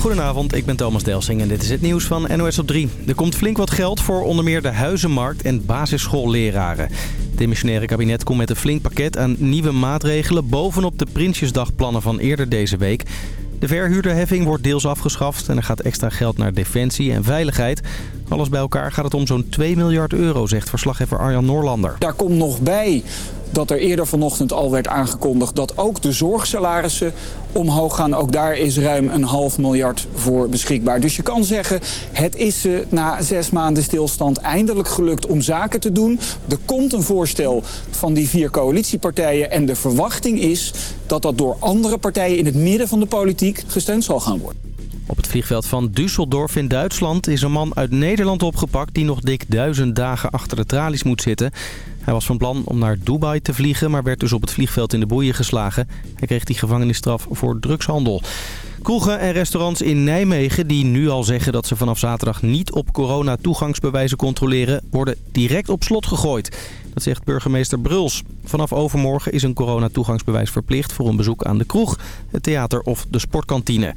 Goedenavond, ik ben Thomas Delsing en dit is het nieuws van NOS op 3. Er komt flink wat geld voor onder meer de huizenmarkt en basisschoolleraren. Het demissionaire kabinet komt met een flink pakket aan nieuwe maatregelen... bovenop de Prinsjesdagplannen van eerder deze week. De verhuurderheffing wordt deels afgeschaft en er gaat extra geld naar defensie en veiligheid. Alles bij elkaar gaat het om zo'n 2 miljard euro, zegt verslaggever Arjan Noorlander. Daar komt nog bij dat er eerder vanochtend al werd aangekondigd dat ook de zorgsalarissen omhoog gaan. Ook daar is ruim een half miljard voor beschikbaar. Dus je kan zeggen, het is uh, na zes maanden stilstand eindelijk gelukt om zaken te doen. Er komt een voorstel van die vier coalitiepartijen en de verwachting is dat dat door andere partijen in het midden van de politiek gesteund zal gaan worden. Op het vliegveld van Düsseldorf in Duitsland is een man uit Nederland opgepakt... die nog dik duizend dagen achter de tralies moet zitten. Hij was van plan om naar Dubai te vliegen, maar werd dus op het vliegveld in de boeien geslagen. Hij kreeg die gevangenisstraf voor drugshandel. Kroegen en restaurants in Nijmegen die nu al zeggen dat ze vanaf zaterdag niet op corona-toegangsbewijzen controleren, worden direct op slot gegooid. Dat zegt burgemeester Bruls. Vanaf overmorgen is een coronatoegangsbewijs verplicht voor een bezoek aan de kroeg, het theater of de sportkantine.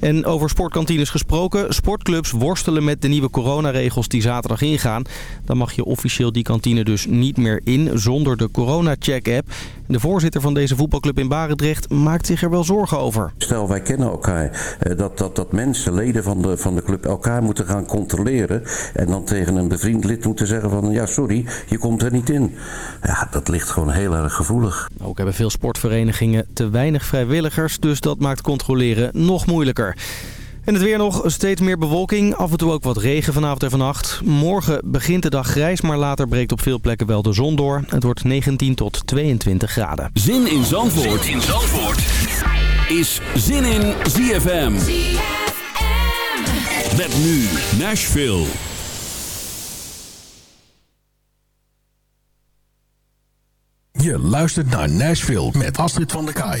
En over sportkantines gesproken, sportclubs worstelen met de nieuwe coronaregels die zaterdag ingaan. Dan mag je officieel die kantine dus niet meer in zonder de corona-check-app. De voorzitter van deze voetbalclub in Barendrecht maakt zich er wel zorgen over. Stel, wij kennen elkaar. Eh, dat, dat, dat mensen, leden van de, van de club, elkaar moeten gaan controleren. En dan tegen een bevriend lid moeten zeggen van... ja, sorry, je komt er niet in. Ja, dat ligt gewoon heel erg gevoelig. Ook hebben veel sportverenigingen te weinig vrijwilligers... dus dat maakt controleren nog moeilijker. En het weer nog, steeds meer bewolking. Af en toe ook wat regen vanavond en vannacht. Morgen begint de dag grijs, maar later breekt op veel plekken wel de zon door. Het wordt 19 tot 22 graden. Zin in Zandvoort, zin in Zandvoort. is Zin in ZFM. Met nu Nashville. Je luistert naar Nashville met Astrid van der Kaai.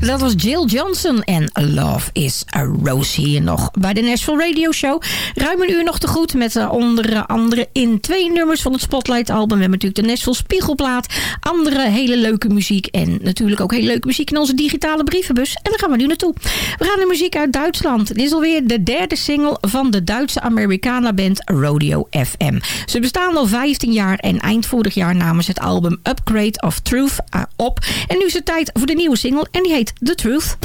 Dat was Jill Johnson en Love is a Rose hier nog bij de Nashville Radio Show. Ruim een uur nog te goed met uh, onder andere in twee nummers van het Spotlight album. We hebben natuurlijk de Nashville Spiegelplaat, andere hele leuke muziek en natuurlijk ook hele leuke muziek in onze digitale brievenbus. En daar gaan we nu naartoe. We gaan de muziek uit Duitsland. Dit is alweer de derde single van de Duitse Americana band Rodeo FM. Ze bestaan al 15 jaar en eind vorig jaar namen ze het album Upgrade of Truth uh, op. En nu is het tijd voor de nieuwe single en die heet The Truth.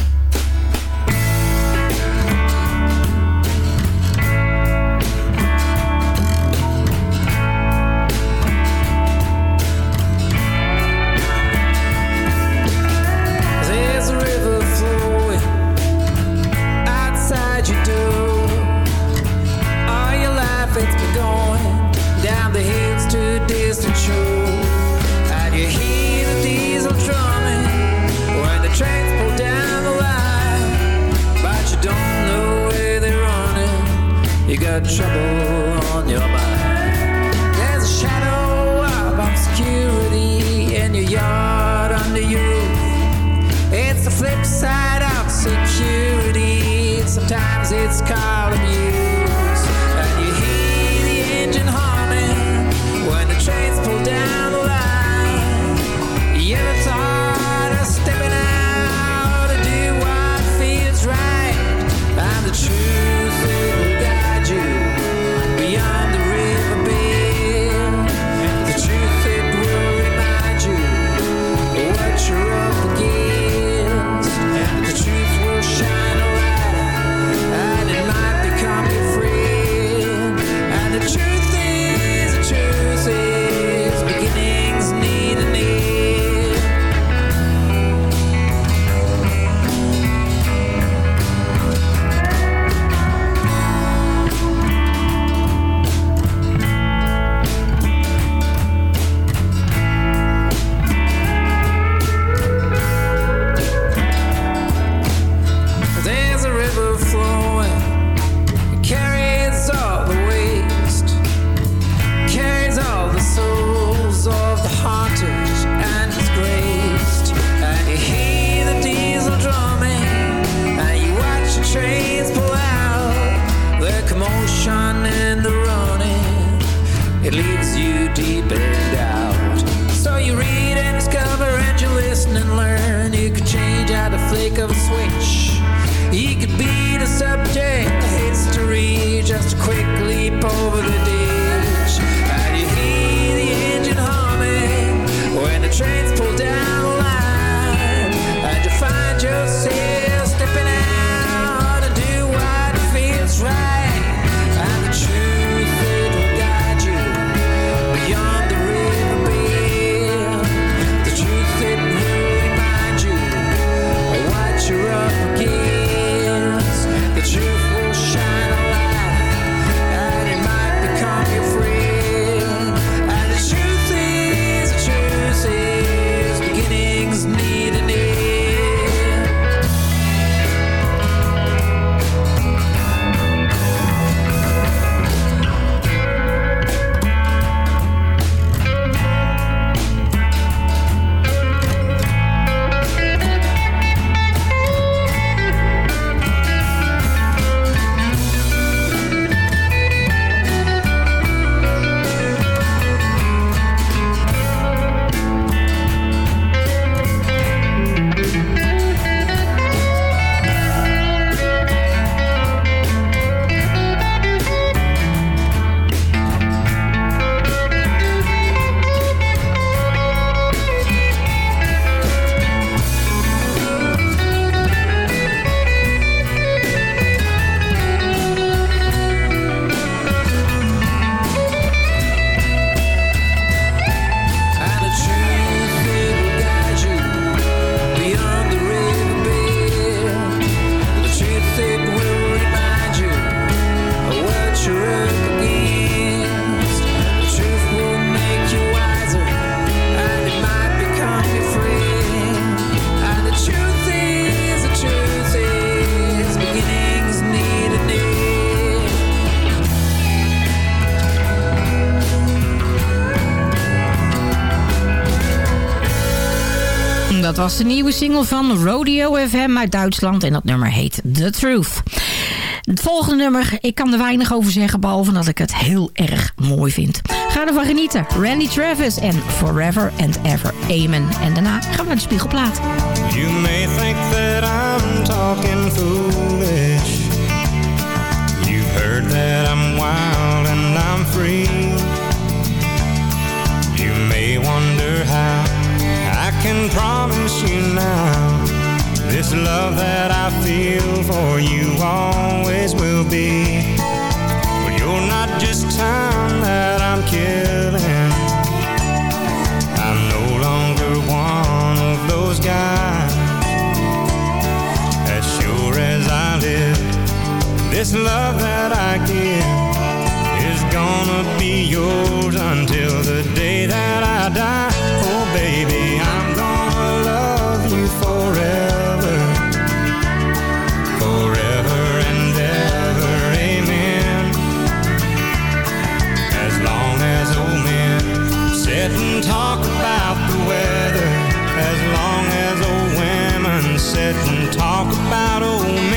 Switch. He could be the subject of history, just a quick leap over the ditch. And you hear the engine humming when the trains pull down was de nieuwe single van Rodeo FM uit Duitsland. En dat nummer heet The Truth. Het volgende nummer, ik kan er weinig over zeggen... behalve dat ik het heel erg mooi vind. Ga ervan genieten. Randy Travis en Forever and Ever. Amen. En daarna gaan we naar de Spiegelplaat. You may think that I'm talking. Promise you now. This love that I feel for you always will be. But you're not just time that I'm killing. I'm no longer one of those guys. As sure as I live, this love that I give is gonna be yours until the day that I die. Oh, baby, talk about the weather. As long as old women sit and talk about old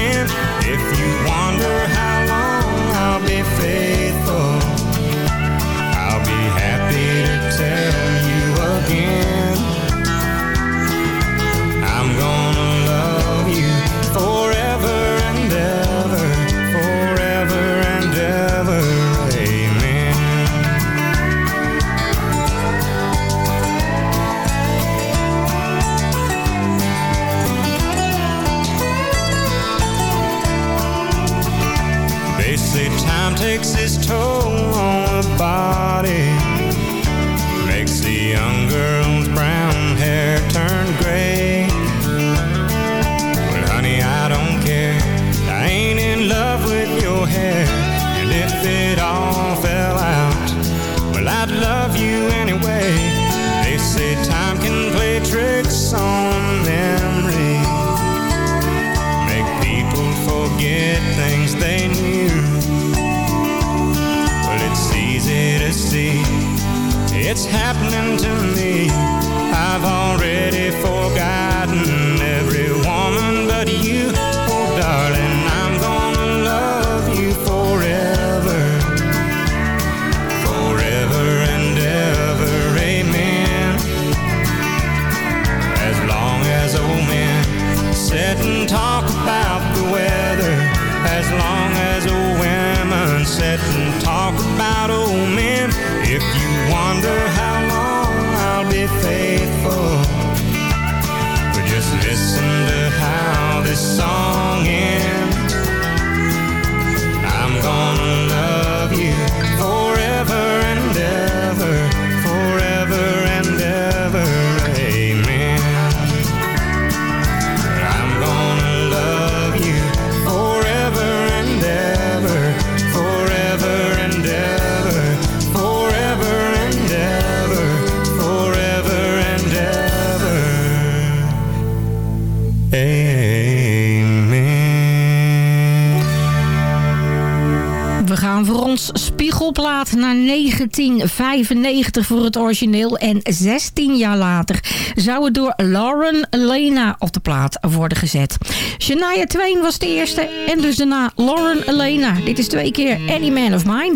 1995 voor het origineel. En 16 jaar later zou het door Lauren Elena op de plaat worden gezet. Shania Twain was de eerste en dus daarna Lauren Elena. Dit is twee keer Any Man of Mine.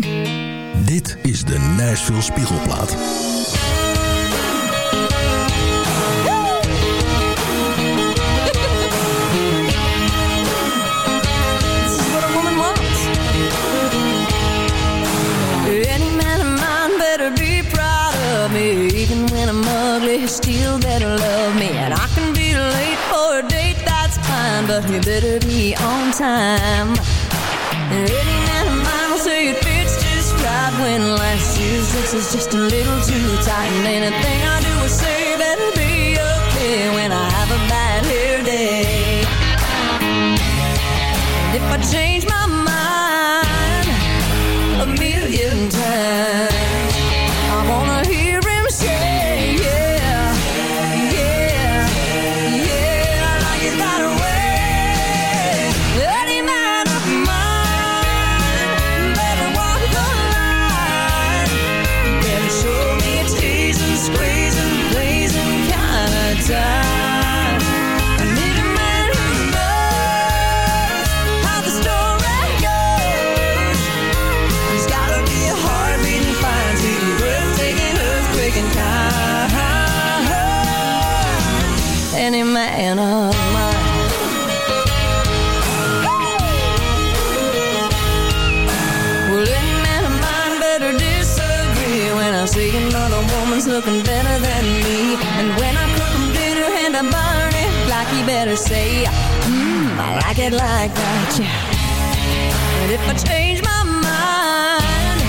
Dit is de Nashville Spiegelplaat. But you better be on time. Any of mine will say it fits just right when last year's dress is just a little too tight. And anything I do or say better be okay when I have a bad hair day. And if I change Man of mine Well, any man of mine better disagree When I see another woman's looking better than me. And when I cook him dinner and I burn it Like he better say, mmm, I like it like that, yeah. But if I change my mind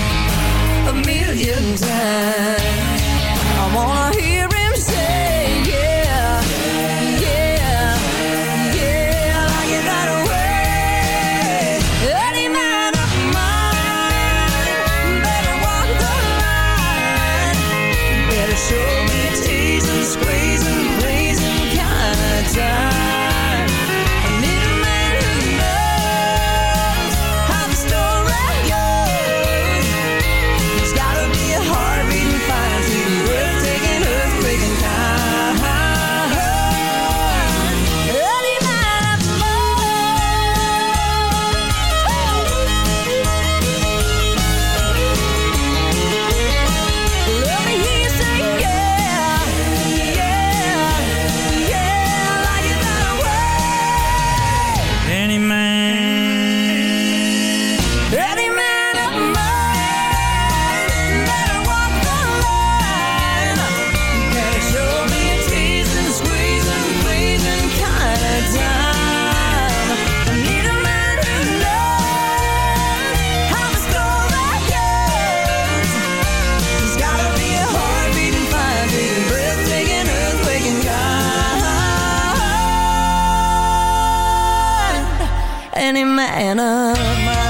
A million times I wanna any man of mine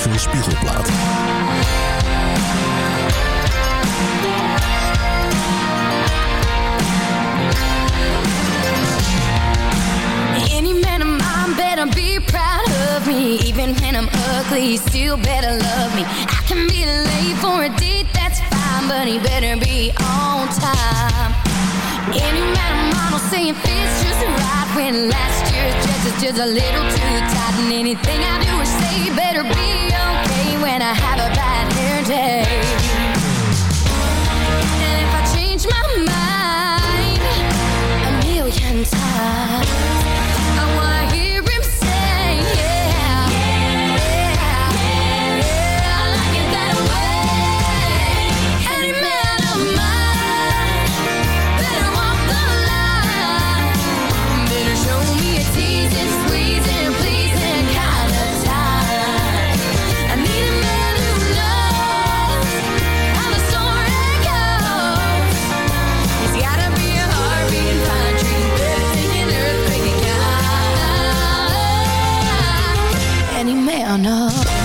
veel spiegelplaat. Any man of mine better be proud of me. Even when I'm ugly, still better love me. I can be late for a date, that's fine, but he better be on time. Any man of mine will say it fits just right when last year's dress is just a little too tight, and anything I do or say better be change my mind a million times don't know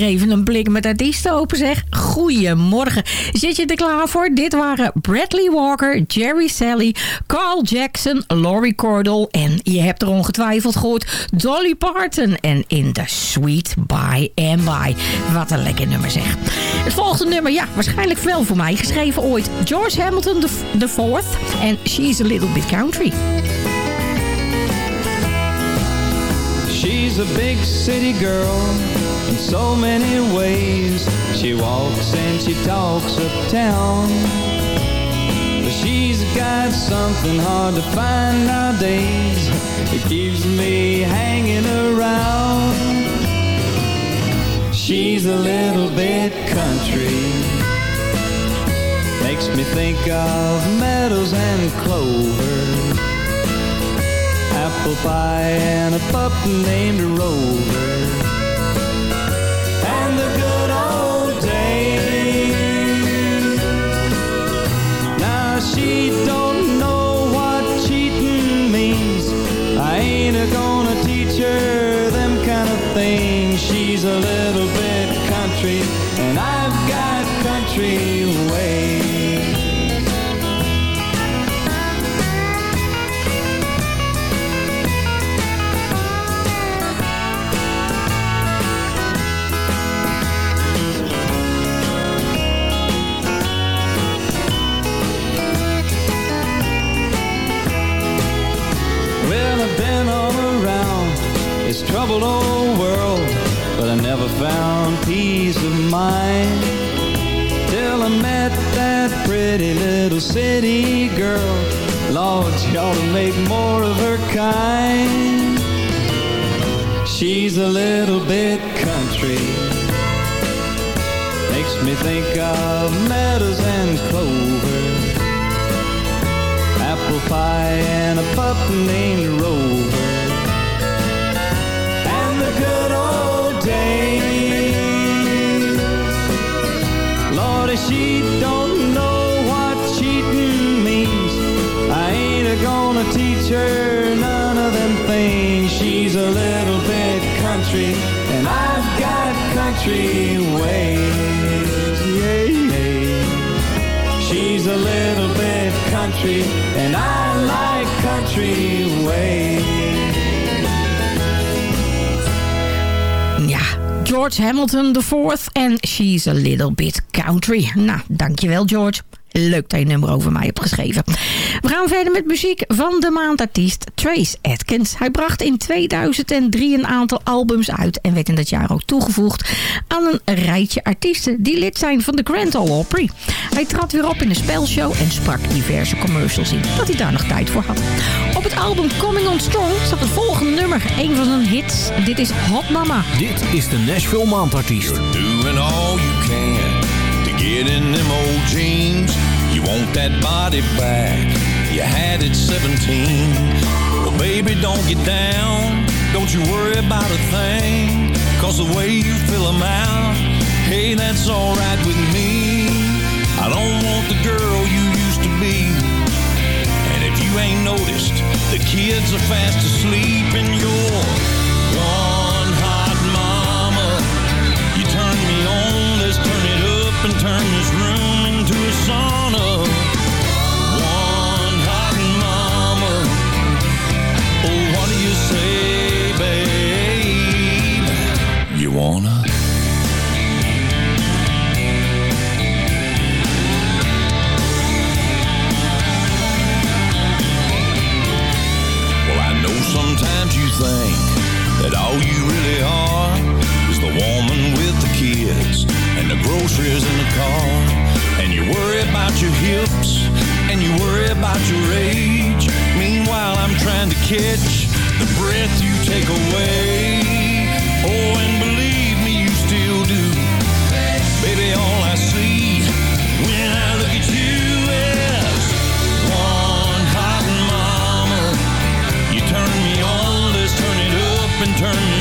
even een blik met artiesten open zeg. Goedemorgen. Zit je er klaar voor? Dit waren Bradley Walker, Jerry Sally, Carl Jackson, Laurie Cordell en je hebt er ongetwijfeld gehoord Dolly Parton en In the Sweet By and By. Wat een lekker nummer zeg. Het volgende nummer, ja, waarschijnlijk wel voor mij. Geschreven ooit George Hamilton the Fourth en She's a Little Bit Country. She's a big city girl in so many ways. She walks and she talks uptown. But she's got something hard to find nowadays. It keeps me hanging around. She's a little bit country. Makes me think of meadows and clover apple pie and a pup named Rover. thing, she's a little bit country. City girl. Lord, she ought to make more of her kind. She's a little bit country. Makes me think of meadows and clover. Apple pie and a pup named and I like country ways. Ja, George Hamilton IV en She's a Little Bit Country. Nou, dankjewel George. Leuk dat je nummer over mij hebt geschreven. We gaan verder met muziek van de maandartiest Trace Atkins. Hij bracht in 2003 een aantal albums uit... en werd in dat jaar ook toegevoegd aan een rijtje artiesten... die lid zijn van de Grand Ole Opry. Hij trad weer op in een spelshow en sprak diverse commercials in... dat hij daar nog tijd voor had. Op het album Coming On Strong staat het volgende nummer. Een van zijn hits. Dit is Hot Mama. Dit is de Nashville Maandartiest. Doing all you can to get in them old jeans. You want that body back. You had it 17. Well, baby, don't get down. Don't you worry about a thing. Cause the way you fill 'em out, hey, that's alright with me. I don't want the girl you used to be. And if you ain't noticed, the kids are fast asleep and you're one hot mama. You turn me on, let's turn it up and turn this room into a sauna. Sometimes you think that all you really are is the woman with the kids and the groceries in the car. And you worry about your hips and you worry about your age. Meanwhile, I'm trying to catch the breath you take away. Oh, and turn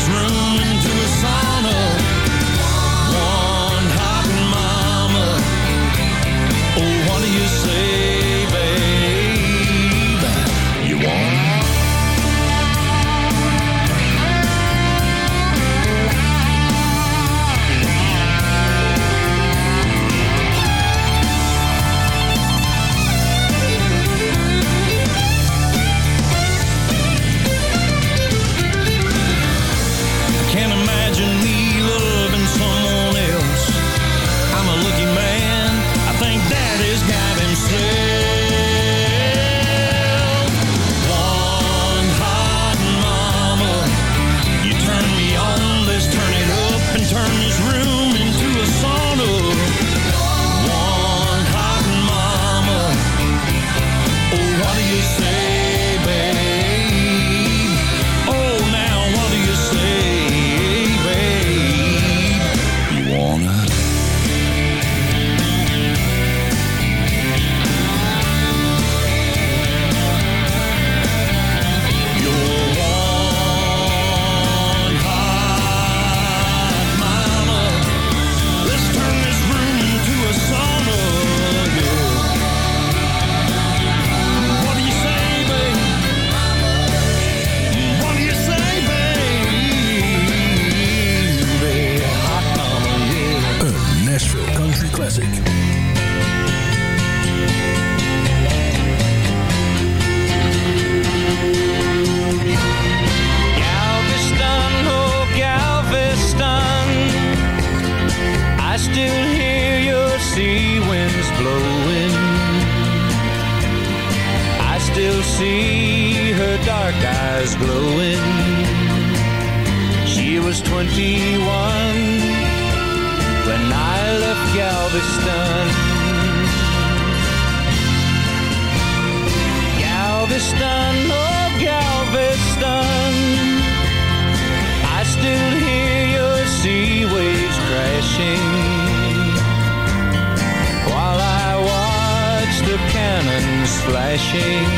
cannons flashing.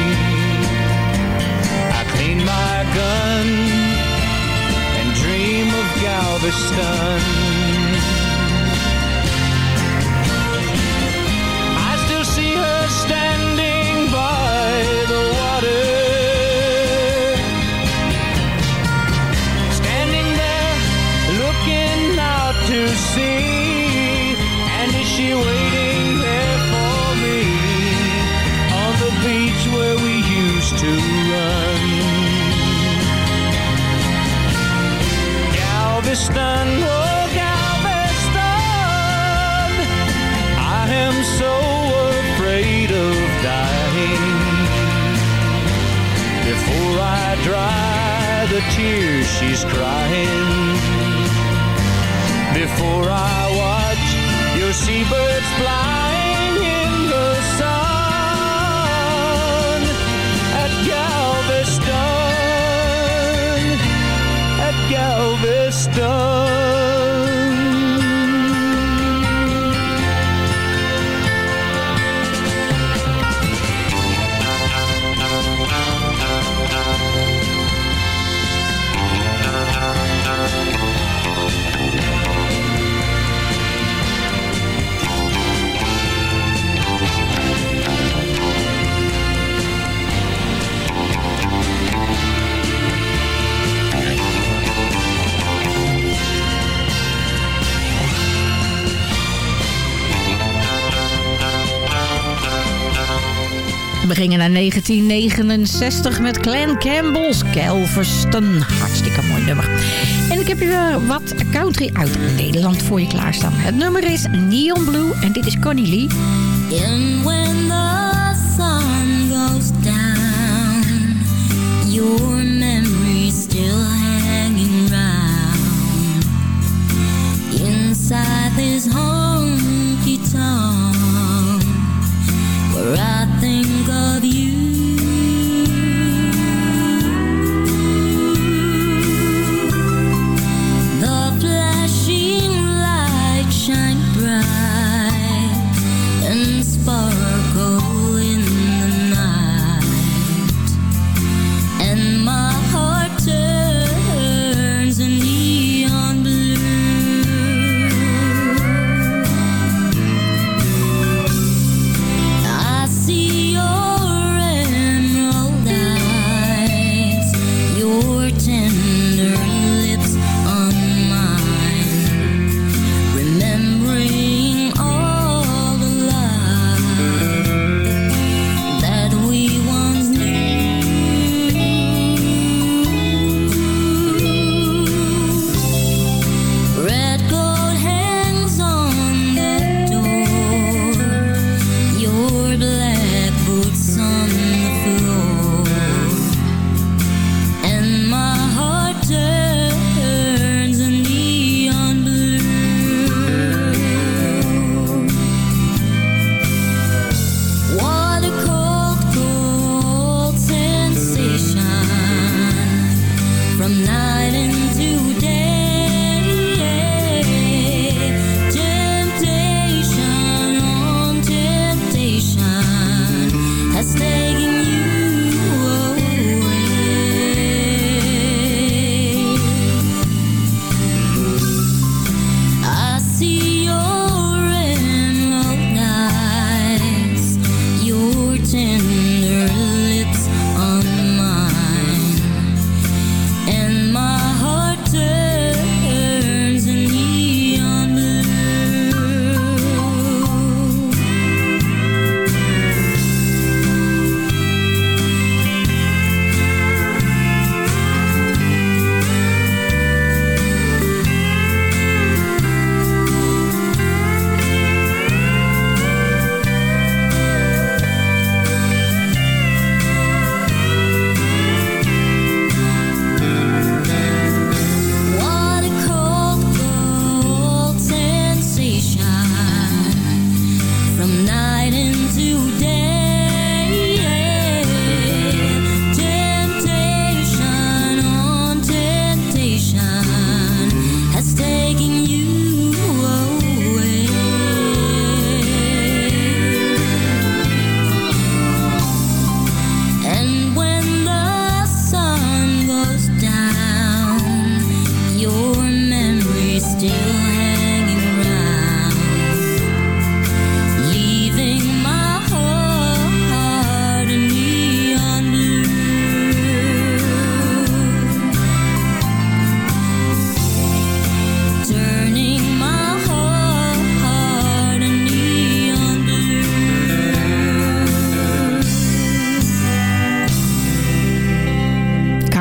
I clean my gun and dream of Galveston. The tears she's crying, before I watch your seabirds flying We gingen naar 1969 met Clan Campbell's Galveston. Hartstikke mooi nummer. En ik heb hier wat country uit Nederland voor je klaarstaan. Het nummer is Neon Blue en dit is Connie Lee. And when the sun goes down, your memory's still hanging round inside this honky tonk where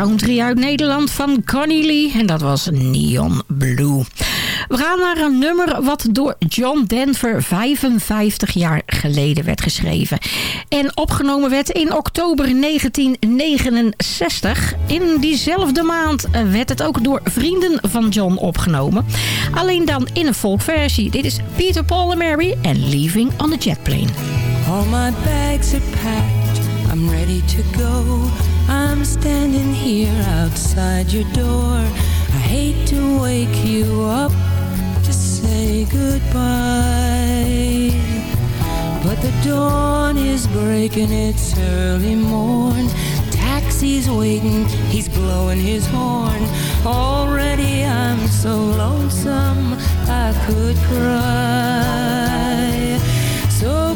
country uit Nederland van Connie Lee. En dat was Neon Blue. We gaan naar een nummer wat door John Denver 55 jaar geleden werd geschreven. En opgenomen werd in oktober 1969. In diezelfde maand werd het ook door vrienden van John opgenomen. Alleen dan in een folkversie. Dit is Peter, Paul en Mary en Leaving on a Jet Plane. All my bags are packed, I'm ready to go. I'm standing here outside your door. I hate to wake you up to say goodbye. But the dawn is breaking, it's early morn. Taxi's waiting, he's blowing his horn. Already I'm so lonesome, I could cry. So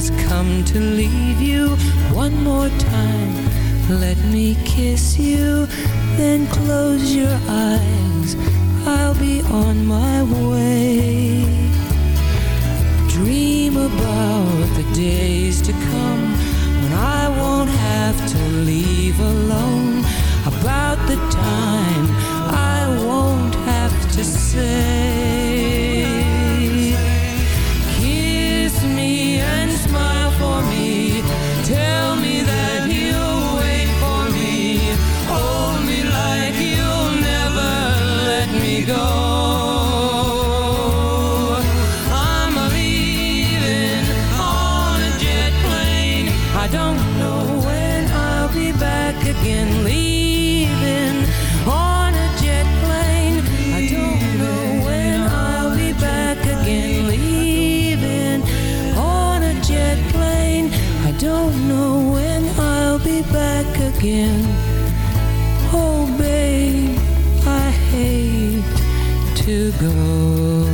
has come to leave you one more time. Let me kiss you, then close your eyes. I'll be on my way. Dream about the days to come when I won't have to leave alone. About the time I won't have to say. Again. Oh, babe, I hate to go.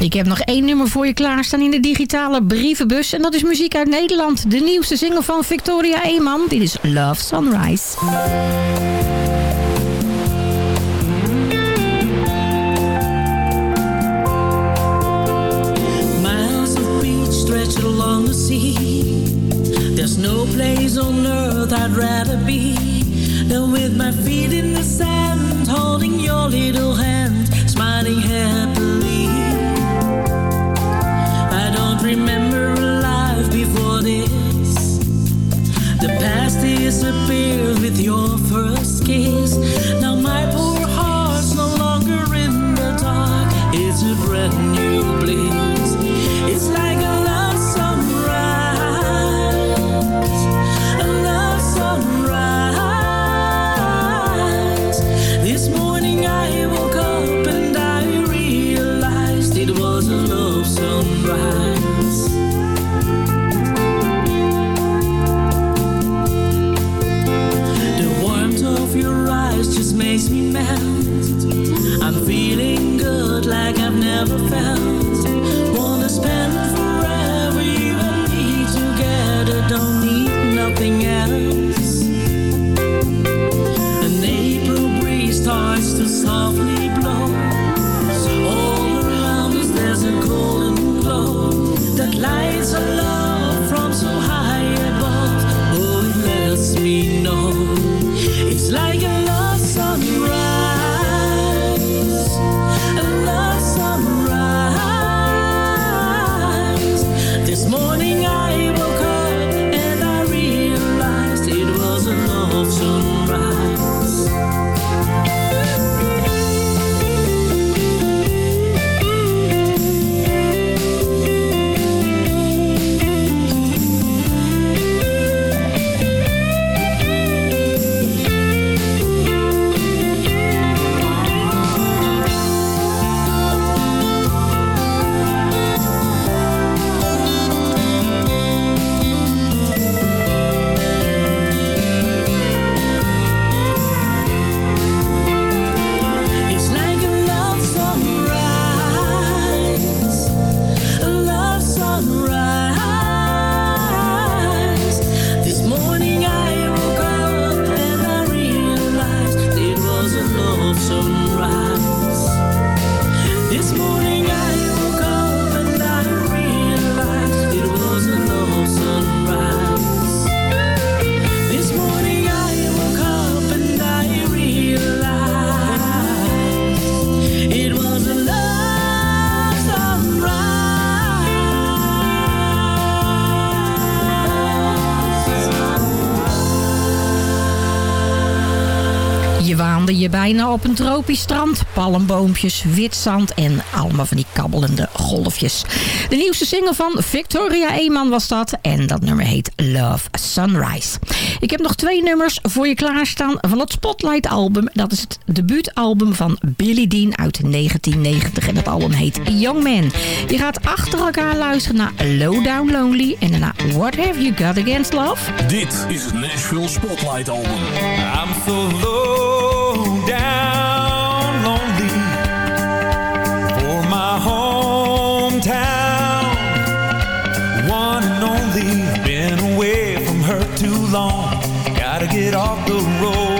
Ik heb nog één nummer voor je klaarstaan in de digitale brievenbus. En dat is muziek uit Nederland. De nieuwste single van Victoria Eeman. Dit is Love Sunrise. tropisch strand, palmboompjes, wit zand en allemaal van die kabbelende golfjes. De nieuwste single van Victoria Eeman was dat en dat nummer heet Love Sunrise. Ik heb nog twee nummers voor je klaarstaan van het Spotlight album. Dat is het debuutalbum van Billy Dean uit 1990 en dat album heet Young Man. Je gaat achter elkaar luisteren naar Low Down Lonely en daarna What Have You Got Against Love? Dit is het Nashville Spotlight album. I'm so off the road.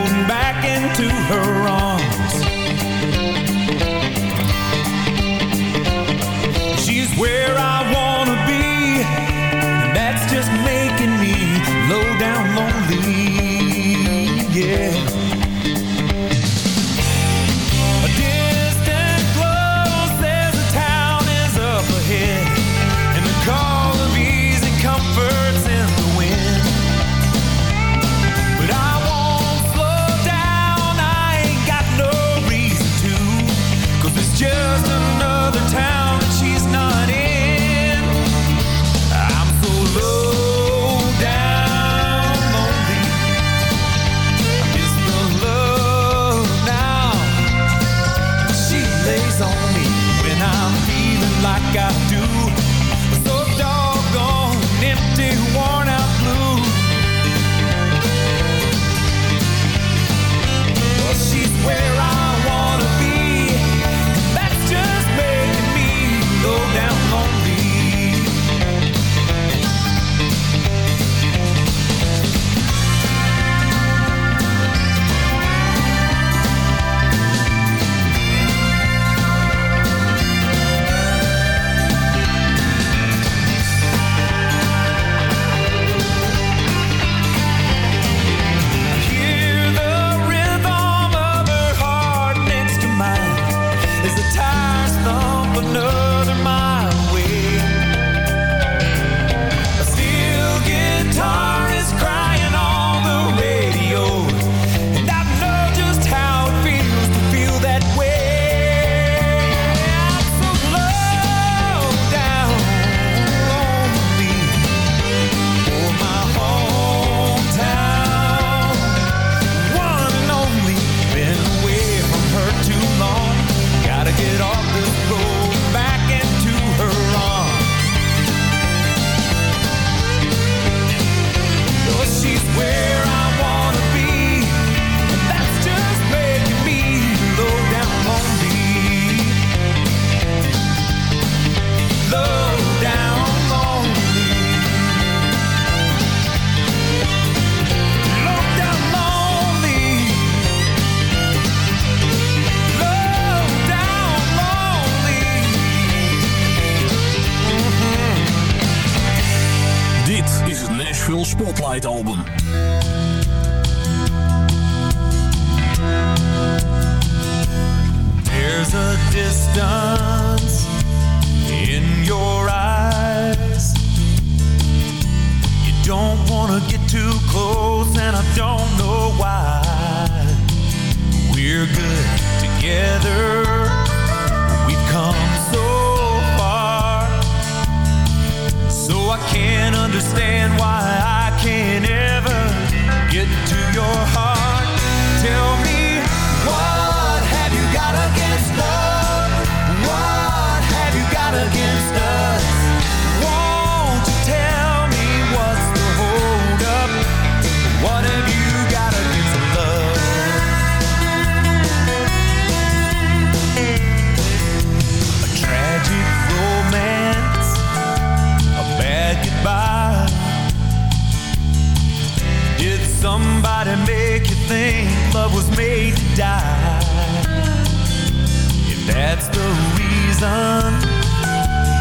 sun.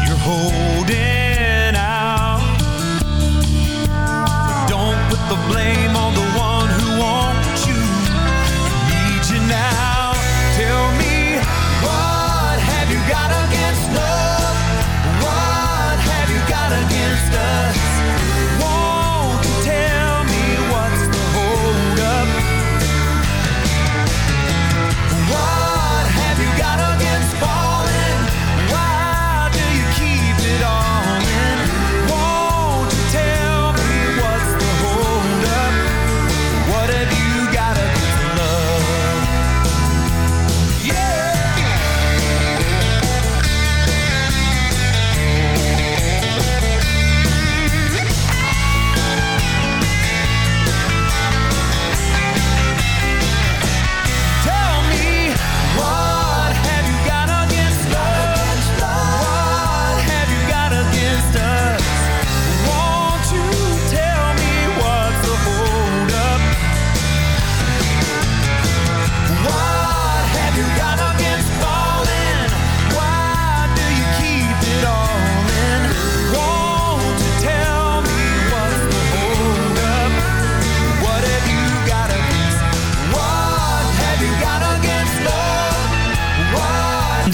You're holding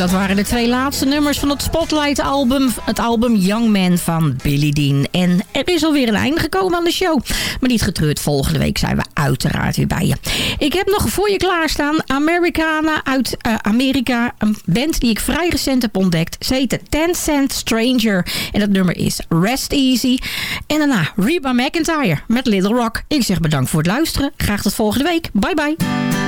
Dat waren de twee laatste nummers van het Spotlight-album. Het album Young Man van Billy Dean. En er is alweer een einde gekomen aan de show. Maar niet getreurd, volgende week zijn we uiteraard weer bij je. Ik heb nog voor je klaarstaan Americana uit uh, Amerika. Een band die ik vrij recent heb ontdekt. Ze heet Ten Cent Stranger. En dat nummer is Rest Easy. En daarna Reba McIntyre met Little Rock. Ik zeg bedankt voor het luisteren. Graag tot volgende week. Bye bye.